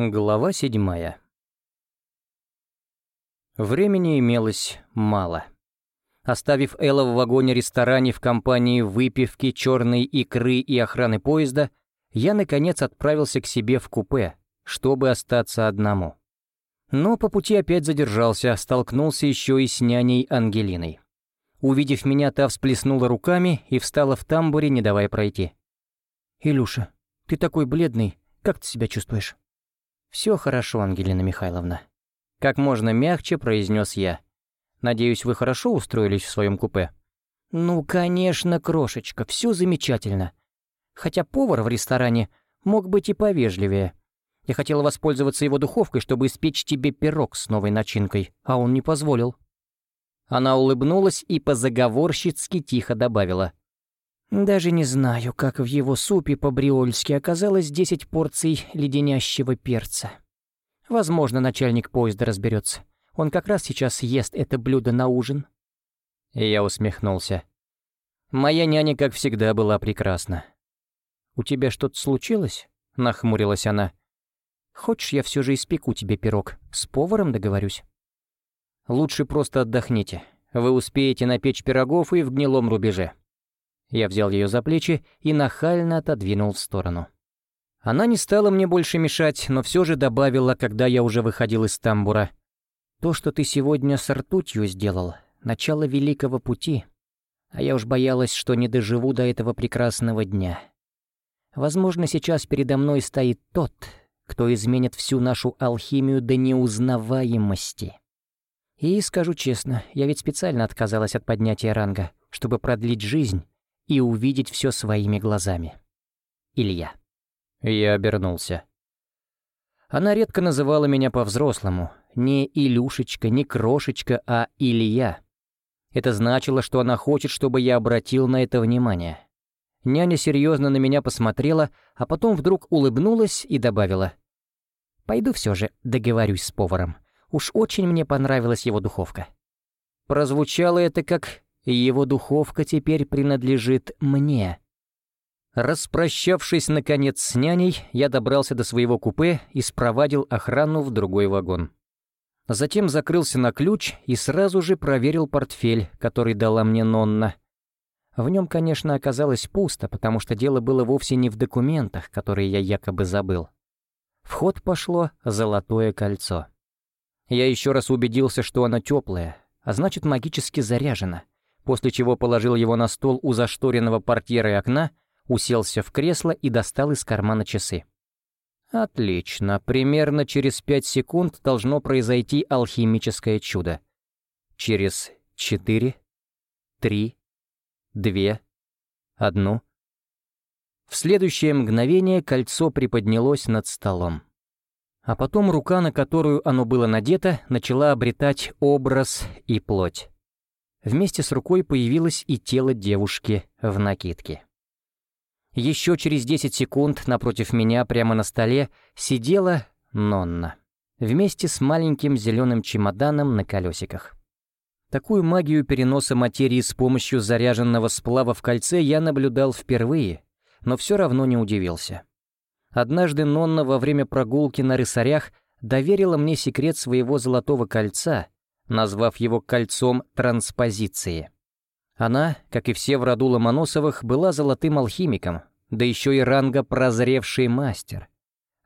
Глава седьмая. Времени имелось мало. Оставив Элла в вагоне-ресторане в компании выпивки, черной икры и охраны поезда, я, наконец, отправился к себе в купе, чтобы остаться одному. Но по пути опять задержался, столкнулся еще и с няней Ангелиной. Увидев меня, та всплеснула руками и встала в тамбуре, не давая пройти. «Илюша, ты такой бледный, как ты себя чувствуешь?» «Все хорошо, Ангелина Михайловна». Как можно мягче произнес я. «Надеюсь, вы хорошо устроились в своем купе?» «Ну, конечно, крошечка, все замечательно. Хотя повар в ресторане мог быть и повежливее. Я хотела воспользоваться его духовкой, чтобы испечь тебе пирог с новой начинкой, а он не позволил». Она улыбнулась и по-заговорщицки тихо добавила. Даже не знаю, как в его супе по-бриольски оказалось десять порций леденящего перца. Возможно, начальник поезда разберется. Он как раз сейчас ест это блюдо на ужин. Я усмехнулся. Моя няня, как всегда, была прекрасна. «У тебя что-то случилось?» — нахмурилась она. «Хочешь, я все же испеку тебе пирог? С поваром договорюсь?» «Лучше просто отдохните. Вы успеете напечь пирогов и в гнилом рубеже. Я взял ее за плечи и нахально отодвинул в сторону. Она не стала мне больше мешать, но все же добавила, когда я уже выходил из тамбура. «То, что ты сегодня с ртутью сделал, начало великого пути. А я уж боялась, что не доживу до этого прекрасного дня. Возможно, сейчас передо мной стоит тот, кто изменит всю нашу алхимию до неузнаваемости. И скажу честно, я ведь специально отказалась от поднятия ранга, чтобы продлить жизнь и увидеть все своими глазами. Илья. Я обернулся. Она редко называла меня по-взрослому. Не Илюшечка, не Крошечка, а Илья. Это значило, что она хочет, чтобы я обратил на это внимание. Няня серьезно на меня посмотрела, а потом вдруг улыбнулась и добавила. «Пойду все же договорюсь с поваром. Уж очень мне понравилась его духовка». Прозвучало это как его духовка теперь принадлежит мне. Распрощавшись, наконец, с няней, я добрался до своего купе и спровадил охрану в другой вагон. Затем закрылся на ключ и сразу же проверил портфель, который дала мне Нонна. В нем, конечно, оказалось пусто, потому что дело было вовсе не в документах, которые я якобы забыл. В ход пошло золотое кольцо. Я еще раз убедился, что оно теплое, а значит магически заряжено — после чего положил его на стол у зашторенного портьера и окна, уселся в кресло и достал из кармана часы. Отлично, примерно через пять секунд должно произойти алхимическое чудо. Через четыре, три, две, одну. В следующее мгновение кольцо приподнялось над столом. А потом рука, на которую оно было надето, начала обретать образ и плоть. Вместе с рукой появилось и тело девушки в накидке. Еще через 10 секунд напротив меня прямо на столе сидела Нонна, вместе с маленьким зеленым чемоданом на колесиках. Такую магию переноса материи с помощью заряженного сплава в кольце я наблюдал впервые, но все равно не удивился. Однажды Нонна во время прогулки на рысарях доверила мне секрет своего золотого кольца — назвав его кольцом транспозиции. Она, как и все в роду Ломоносовых, была золотым алхимиком, да еще и ранга прозревший мастер.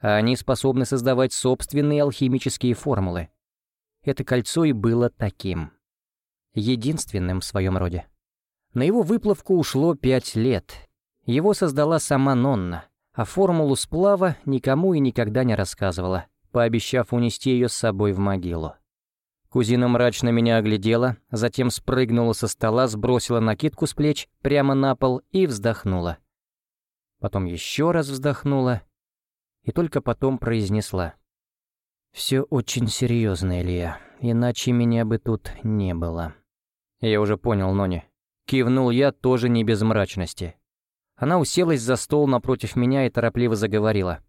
А они способны создавать собственные алхимические формулы. Это кольцо и было таким. Единственным в своем роде. На его выплавку ушло пять лет. Его создала сама Нонна, а формулу сплава никому и никогда не рассказывала, пообещав унести ее с собой в могилу. Кузина мрачно меня оглядела, затем спрыгнула со стола, сбросила накидку с плеч прямо на пол и вздохнула. Потом еще раз вздохнула и только потом произнесла. «Все очень серьезно, Илья, иначе меня бы тут не было». Я уже понял, Нони. Кивнул я тоже не без мрачности. Она уселась за стол напротив меня и торопливо заговорила.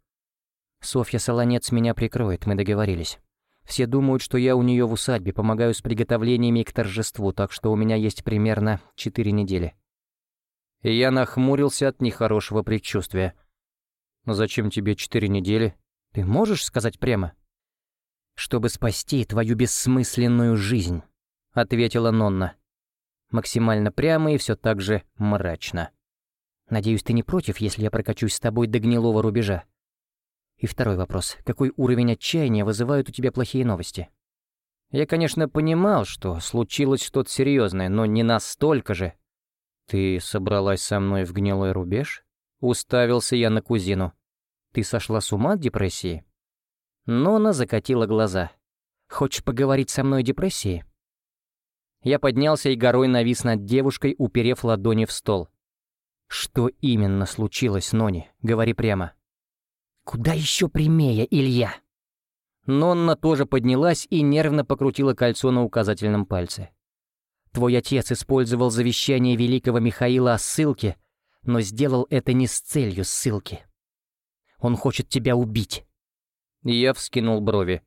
«Софья Солонец меня прикроет, мы договорились. Все думают, что я у нее в усадьбе, помогаю с приготовлениями к торжеству, так что у меня есть примерно четыре недели. Я нахмурился от нехорошего предчувствия. «Но зачем тебе четыре недели?» Ты можешь сказать прямо?» «Чтобы спасти твою бессмысленную жизнь», — ответила Нонна. Максимально прямо и все так же мрачно. «Надеюсь, ты не против, если я прокачусь с тобой до гнилого рубежа?» И второй вопрос. Какой уровень отчаяния вызывают у тебя плохие новости? Я, конечно, понимал, что случилось что-то серьезное, но не настолько же. Ты собралась со мной в гнилой рубеж? Уставился я на кузину. Ты сошла с ума от депрессии? Нона закатила глаза. Хочешь поговорить со мной о депрессии? Я поднялся и горой навис над девушкой, уперев ладони в стол. Что именно случилось, Нони? Говори прямо. «Куда еще прямее, Илья?» Нонна тоже поднялась и нервно покрутила кольцо на указательном пальце. «Твой отец использовал завещание великого Михаила о ссылке, но сделал это не с целью ссылки. Он хочет тебя убить». Я вскинул брови.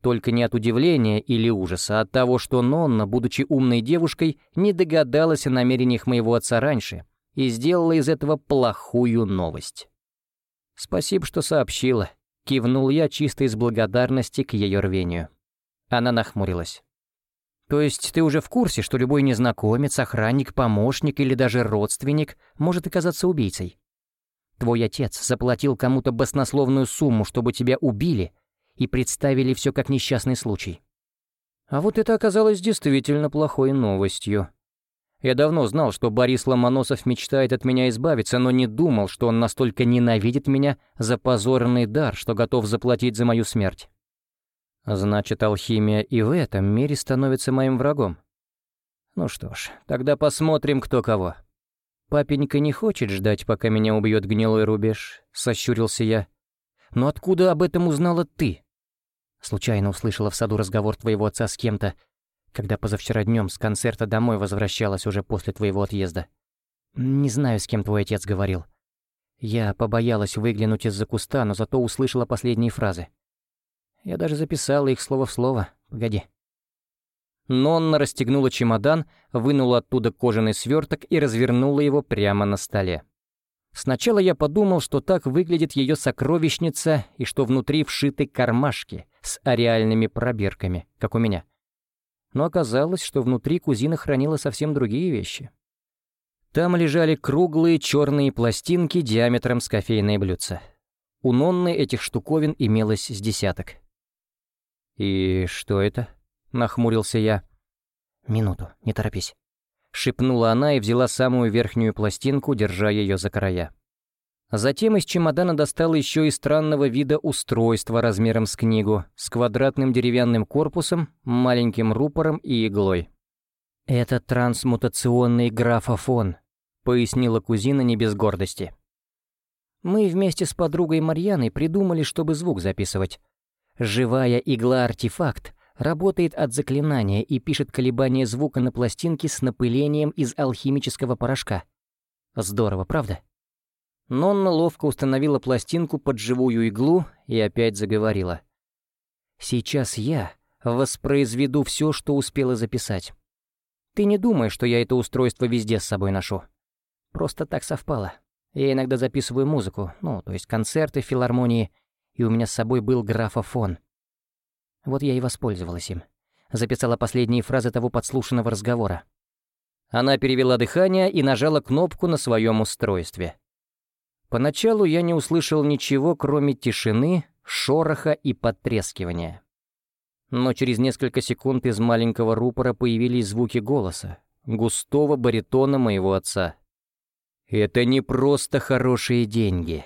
Только не от удивления или ужаса, а от того, что Нонна, будучи умной девушкой, не догадалась о намерениях моего отца раньше и сделала из этого плохую новость. «Спасибо, что сообщила», — кивнул я чисто из благодарности к ее рвению. Она нахмурилась. «То есть ты уже в курсе, что любой незнакомец, охранник, помощник или даже родственник может оказаться убийцей? Твой отец заплатил кому-то баснословную сумму, чтобы тебя убили, и представили все как несчастный случай. А вот это оказалось действительно плохой новостью. Я давно знал, что Борис Ломоносов мечтает от меня избавиться, но не думал, что он настолько ненавидит меня за позорный дар, что готов заплатить за мою смерть. Значит, алхимия и в этом мире становится моим врагом. Ну что ж, тогда посмотрим, кто кого. Папенька не хочет ждать, пока меня убьет гнилой рубеж, сощурился я. Но откуда об этом узнала ты? Случайно услышала в саду разговор твоего отца с кем-то, когда позавчера днем с концерта домой возвращалась уже после твоего отъезда. Не знаю, с кем твой отец говорил. Я побоялась выглянуть из-за куста, но зато услышала последние фразы. Я даже записала их слово в слово. Погоди. Нонна расстегнула чемодан, вынула оттуда кожаный сверток и развернула его прямо на столе. Сначала я подумал, что так выглядит ее сокровищница и что внутри вшиты кармашки с ареальными пробирками, как у меня но оказалось, что внутри кузина хранила совсем другие вещи. Там лежали круглые черные пластинки диаметром с кофейное блюдце. У Нонны этих штуковин имелось с десяток. «И что это?» — нахмурился я. «Минуту, не торопись», — шепнула она и взяла самую верхнюю пластинку, держа ее за края. Затем из чемодана достал еще и странного вида устройство размером с книгу, с квадратным деревянным корпусом, маленьким рупором и иглой. «Это трансмутационный графофон», — пояснила кузина не без гордости. «Мы вместе с подругой Марьяной придумали, чтобы звук записывать. Живая игла-артефакт работает от заклинания и пишет колебания звука на пластинке с напылением из алхимического порошка. Здорово, правда?» Нонна ловко установила пластинку под живую иглу и опять заговорила. «Сейчас я воспроизведу все, что успела записать. Ты не думай, что я это устройство везде с собой ношу. Просто так совпало. Я иногда записываю музыку, ну, то есть концерты, филармонии, и у меня с собой был графофон. Вот я и воспользовалась им. Записала последние фразы того подслушанного разговора. Она перевела дыхание и нажала кнопку на своем устройстве. Поначалу я не услышал ничего, кроме тишины, шороха и потрескивания. Но через несколько секунд из маленького рупора появились звуки голоса, густого баритона моего отца. «Это не просто хорошие деньги.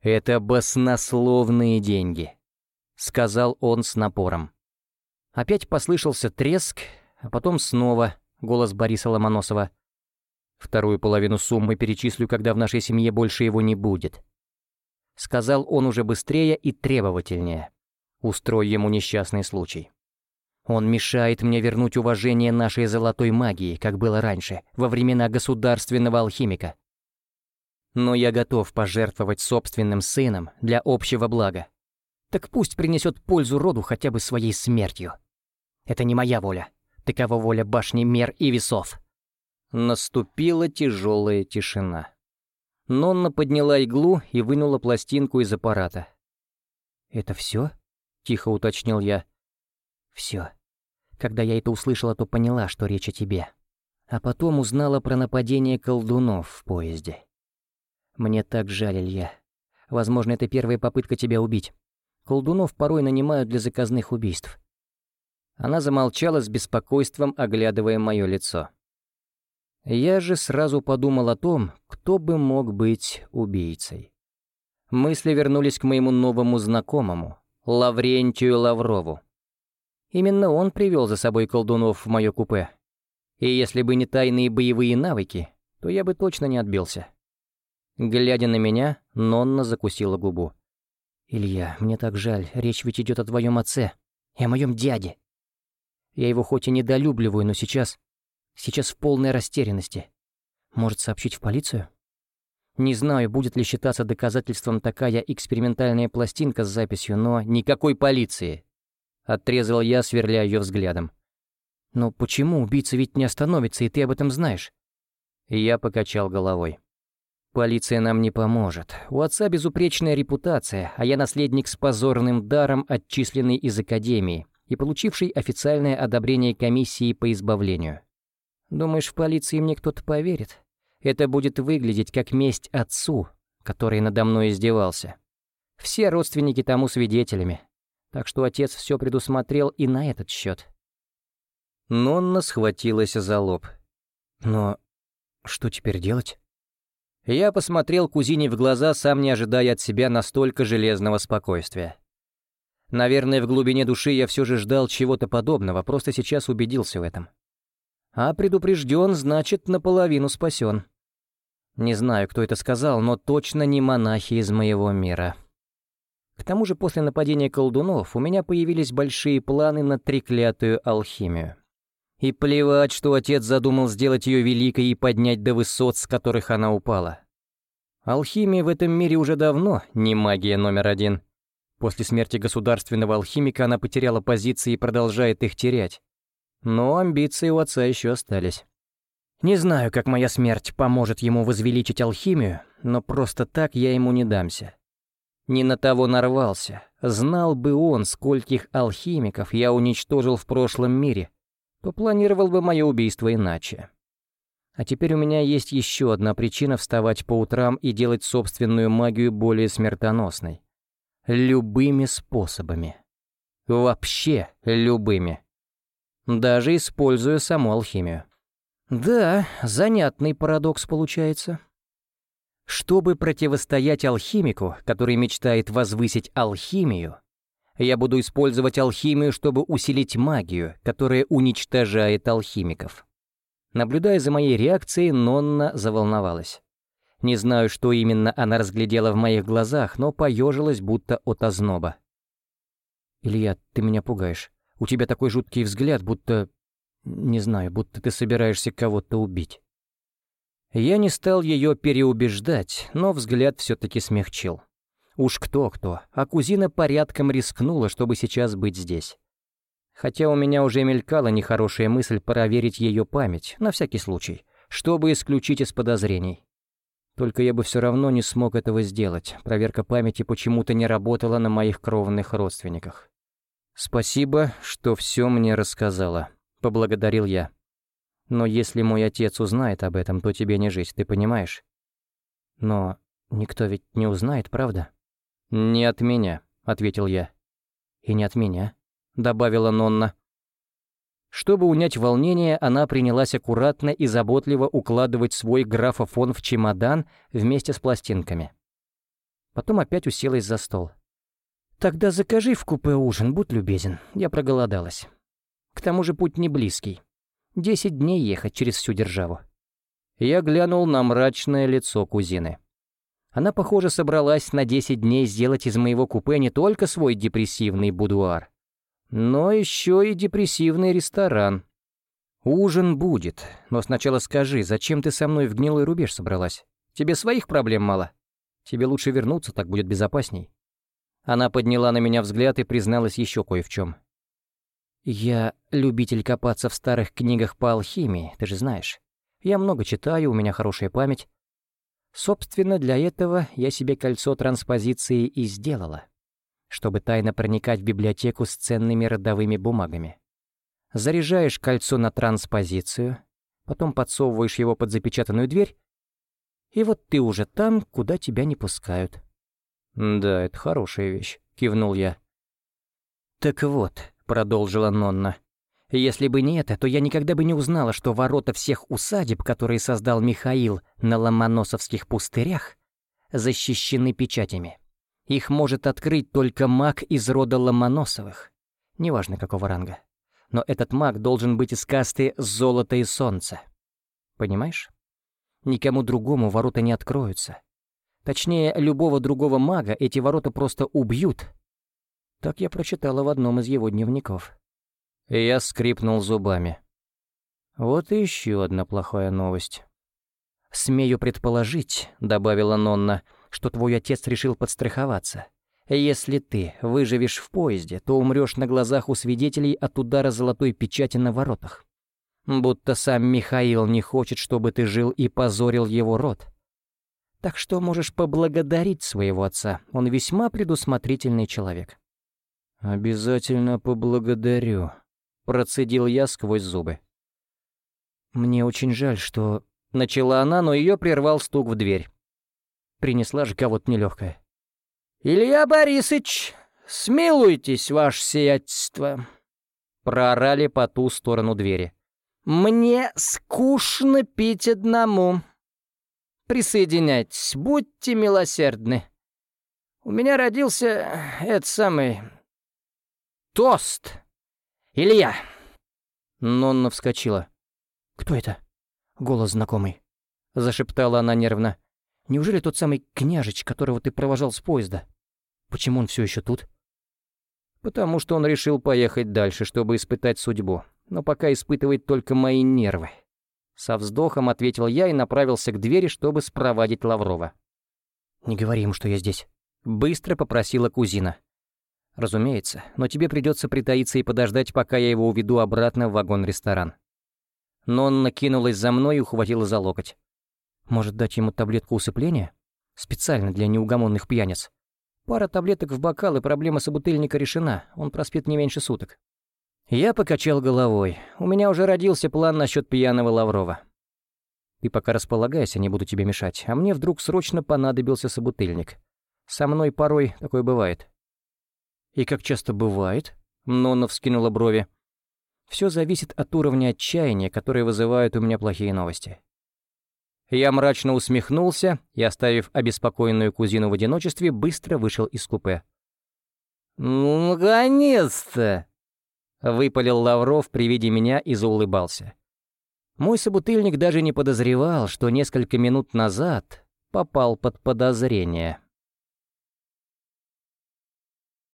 Это баснословные деньги», — сказал он с напором. Опять послышался треск, а потом снова голос Бориса Ломоносова — Вторую половину суммы перечислю, когда в нашей семье больше его не будет. Сказал он уже быстрее и требовательнее. Устрой ему несчастный случай. Он мешает мне вернуть уважение нашей золотой магии, как было раньше, во времена государственного алхимика. Но я готов пожертвовать собственным сыном для общего блага. Так пусть принесет пользу роду хотя бы своей смертью. Это не моя воля. Такова воля башни мер и весов. Наступила тяжелая тишина. Нонна подняла иглу и вынула пластинку из аппарата. «Это все?» — тихо уточнил я. «Все. Когда я это услышала, то поняла, что речь о тебе. А потом узнала про нападение колдунов в поезде. Мне так жаль, Илья. Возможно, это первая попытка тебя убить. Колдунов порой нанимают для заказных убийств». Она замолчала с беспокойством, оглядывая мое лицо. Я же сразу подумал о том, кто бы мог быть убийцей. Мысли вернулись к моему новому знакомому, Лаврентию Лаврову. Именно он привел за собой колдунов в мое купе. И если бы не тайные боевые навыки, то я бы точно не отбился. Глядя на меня, Нонна закусила губу. «Илья, мне так жаль, речь ведь идет о твоем отце и о моем дяде. Я его хоть и недолюбливаю, но сейчас Сейчас в полной растерянности. Может сообщить в полицию? Не знаю, будет ли считаться доказательством такая экспериментальная пластинка с записью, но никакой полиции. Отрезал я, сверля ее взглядом. Но почему убийца ведь не остановится, и ты об этом знаешь? Я покачал головой. Полиция нам не поможет. У отца безупречная репутация, а я наследник с позорным даром, отчисленный из академии и получивший официальное одобрение комиссии по избавлению. Думаешь, в полиции мне кто-то поверит? Это будет выглядеть как месть отцу, который надо мной издевался. Все родственники тому свидетелями. Так что отец все предусмотрел и на этот счет. Нонна схватилась за лоб. Но что теперь делать? Я посмотрел кузине в глаза, сам не ожидая от себя настолько железного спокойствия. Наверное, в глубине души я все же ждал чего-то подобного, просто сейчас убедился в этом. А предупрежден, значит, наполовину спасен. Не знаю, кто это сказал, но точно не монахи из моего мира. К тому же после нападения колдунов у меня появились большие планы на треклятую алхимию. И плевать, что отец задумал сделать ее великой и поднять до высот, с которых она упала. Алхимия в этом мире уже давно не магия номер один. После смерти государственного алхимика она потеряла позиции и продолжает их терять. Но амбиции у отца еще остались. Не знаю, как моя смерть поможет ему возвеличить алхимию, но просто так я ему не дамся. Не на того нарвался. Знал бы он, скольких алхимиков я уничтожил в прошлом мире, то планировал бы мое убийство иначе. А теперь у меня есть еще одна причина вставать по утрам и делать собственную магию более смертоносной. Любыми способами. Вообще любыми даже используя саму алхимию. Да, занятный парадокс получается. Чтобы противостоять алхимику, который мечтает возвысить алхимию, я буду использовать алхимию, чтобы усилить магию, которая уничтожает алхимиков. Наблюдая за моей реакцией, Нонна заволновалась. Не знаю, что именно она разглядела в моих глазах, но поежилась, будто от озноба. «Илья, ты меня пугаешь. У тебя такой жуткий взгляд, будто... Не знаю, будто ты собираешься кого-то убить. Я не стал ее переубеждать, но взгляд все-таки смягчил. Уж кто-кто, а кузина порядком рискнула, чтобы сейчас быть здесь. Хотя у меня уже мелькала нехорошая мысль проверить ее память, на всякий случай, чтобы исключить из подозрений. Только я бы все равно не смог этого сделать. Проверка памяти почему-то не работала на моих кровных родственниках. «Спасибо, что все мне рассказала», — поблагодарил я. «Но если мой отец узнает об этом, то тебе не жить, ты понимаешь?» «Но никто ведь не узнает, правда?» «Не от меня», — ответил я. «И не от меня», — добавила Нонна. Чтобы унять волнение, она принялась аккуратно и заботливо укладывать свой графофон в чемодан вместе с пластинками. Потом опять уселась за стол. «Тогда закажи в купе ужин, будь любезен, я проголодалась. К тому же путь не близкий. Десять дней ехать через всю державу». Я глянул на мрачное лицо кузины. Она, похоже, собралась на десять дней сделать из моего купе не только свой депрессивный будуар, но еще и депрессивный ресторан. Ужин будет, но сначала скажи, зачем ты со мной в гнилой рубеж собралась? Тебе своих проблем мало? Тебе лучше вернуться, так будет безопасней. Она подняла на меня взгляд и призналась еще кое в чем. «Я любитель копаться в старых книгах по алхимии, ты же знаешь. Я много читаю, у меня хорошая память. Собственно, для этого я себе кольцо транспозиции и сделала. чтобы тайно проникать в библиотеку с ценными родовыми бумагами. Заряжаешь кольцо на транспозицию, потом подсовываешь его под запечатанную дверь, и вот ты уже там, куда тебя не пускают. «Да, это хорошая вещь», — кивнул я. «Так вот», — продолжила Нонна, — «если бы не это, то я никогда бы не узнала, что ворота всех усадеб, которые создал Михаил на Ломоносовских пустырях, защищены печатями. Их может открыть только маг из рода Ломоносовых, неважно какого ранга. Но этот маг должен быть из касты «Золото и солнце». Понимаешь? Никому другому ворота не откроются. Точнее, любого другого мага эти ворота просто убьют. Так я прочитала в одном из его дневников. Я скрипнул зубами. Вот и еще одна плохая новость. «Смею предположить», — добавила Нонна, — «что твой отец решил подстраховаться. Если ты выживешь в поезде, то умрешь на глазах у свидетелей от удара золотой печати на воротах. Будто сам Михаил не хочет, чтобы ты жил и позорил его род. Так что можешь поблагодарить своего отца, он весьма предусмотрительный человек». «Обязательно поблагодарю», — процедил я сквозь зубы. «Мне очень жаль, что...» — начала она, но ее прервал стук в дверь. Принесла же кого-то нелегкая. «Илья Борисович, смилуйтесь, ваше сиятельство!» Проорали по ту сторону двери. «Мне скучно пить одному. Присоединяйтесь, будьте милосердны. У меня родился этот самый... тост. Илья!» Нонна вскочила. «Кто это?» Голос знакомый. Зашептала она нервно. «Неужели тот самый княжич, которого ты провожал с поезда? Почему он все еще тут?» «Потому что он решил поехать дальше, чтобы испытать судьбу но пока испытывает только мои нервы. Со вздохом ответил я и направился к двери, чтобы спровадить Лаврова. «Не говори ему, что я здесь», — быстро попросила кузина. «Разумеется, но тебе придется притаиться и подождать, пока я его уведу обратно в вагон-ресторан». Нонна кинулась за мной и ухватила за локоть. «Может, дать ему таблетку усыпления? Специально для неугомонных пьяниц. Пара таблеток в бокал, и проблема собутыльника решена, он проспит не меньше суток». Я покачал головой. У меня уже родился план насчет пьяного Лаврова. Ты пока располагайся, не буду тебе мешать, а мне вдруг срочно понадобился собутыльник. Со мной порой такое бывает. И как часто бывает? Нонна вскинула брови. Все зависит от уровня отчаяния, который вызывают у меня плохие новости. Я мрачно усмехнулся и, оставив обеспокоенную кузину в одиночестве, быстро вышел из купе. «Ну, наконец-то!» Выпалил Лавров при виде меня и заулыбался. Мой собутыльник даже не подозревал, что несколько минут назад попал под подозрение.